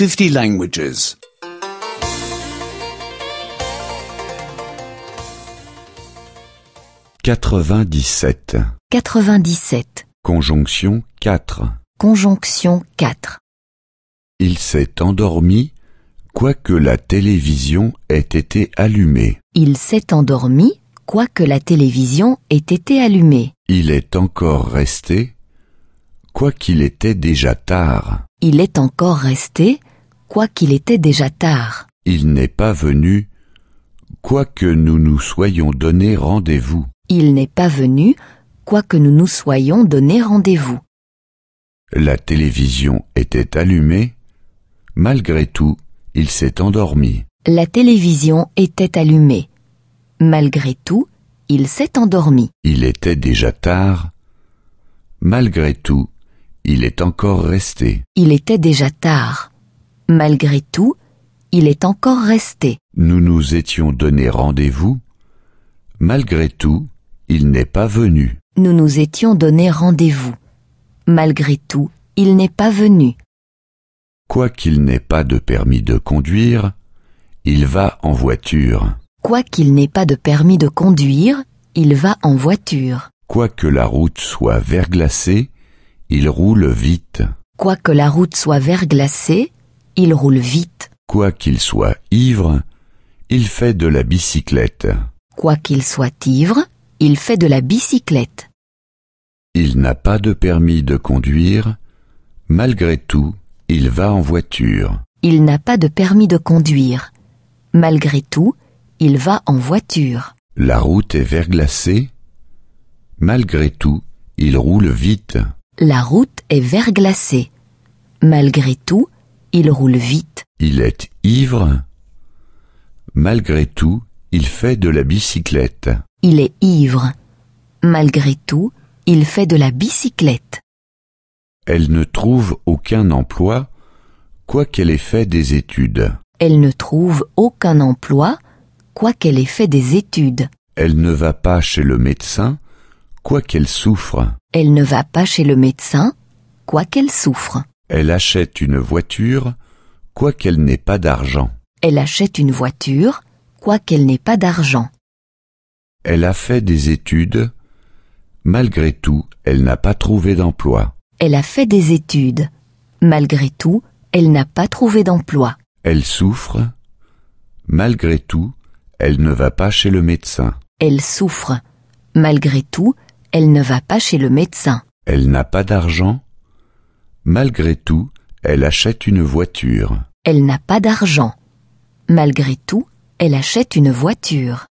50 languages. 97. 97. Conjonction 4. Conjonction 4. Il s'est endormi quoique la télévision ait été allumée. Il s'est endormi, quoique la télévision ait été allumée. Il est encore resté quoiqu'il était déjà tard. Il est encore resté, quoiqu'il était déjà tard. Il n'est pas venu quoique nous nous soyons donné rendez-vous. Il n'est pas venu, quoique nous nous soyons donné rendez-vous. La télévision était allumée. Malgré tout, il s'est endormi. La télévision était allumée. Malgré tout, il s'est endormi. Il était déjà tard. Malgré tout, il est encore resté. Il était déjà tard. Malgré tout, il est encore resté. Nous nous étions donné rendez-vous. Malgré tout, il n'est pas venu. Nous nous étions donné rendez-vous. Malgré tout, il n'est pas venu. Quoiqu'il n'ait pas de permis de conduire, il va en voiture. Quoiqu'il n'ait pas de permis de conduire, il va en voiture. Quoique la route soit verglacée, il roule vite. Quoique la route soit verglacée, il roule vite. Quoiqu'il soit ivre, il fait de la bicyclette. Quoiqu'il soit ivre, il fait de la bicyclette. Il n'a pas de permis de conduire. Malgré tout, il va en voiture. Il n'a pas de permis de conduire. Malgré tout, il va en voiture. La route est verglacée. Malgré tout, il roule vite. La route est verglacée. Malgré tout, il roule vite. Il est ivre. Malgré tout, il fait de la bicyclette. Il est ivre. Malgré tout, il fait de la bicyclette. Elle ne trouve aucun emploi, quoiqu'elle ait fait des études. Elle ne trouve aucun emploi, quoiqu'elle ait fait des études. Elle ne va pas chez le médecin, quoiqu'elle souffre. Elle ne va pas chez le médecin, quoiqu'elle souffre. Elle achète une voiture, quoiqu'elle n'ait pas d'argent. Elle achète une voiture, quoiqu'elle n'ait pas d'argent. Elle a fait des études. Malgré tout, elle n'a pas trouvé d'emploi. Elle a fait des études. Malgré tout, elle n'a pas trouvé d'emploi. Elle souffre. Malgré tout, elle ne va pas chez le médecin. Elle souffre. Malgré tout, elle ne va pas chez le médecin. Elle n'a pas d'argent. Malgré tout, elle achète une voiture. Elle n'a pas d'argent. Malgré tout, elle achète une voiture.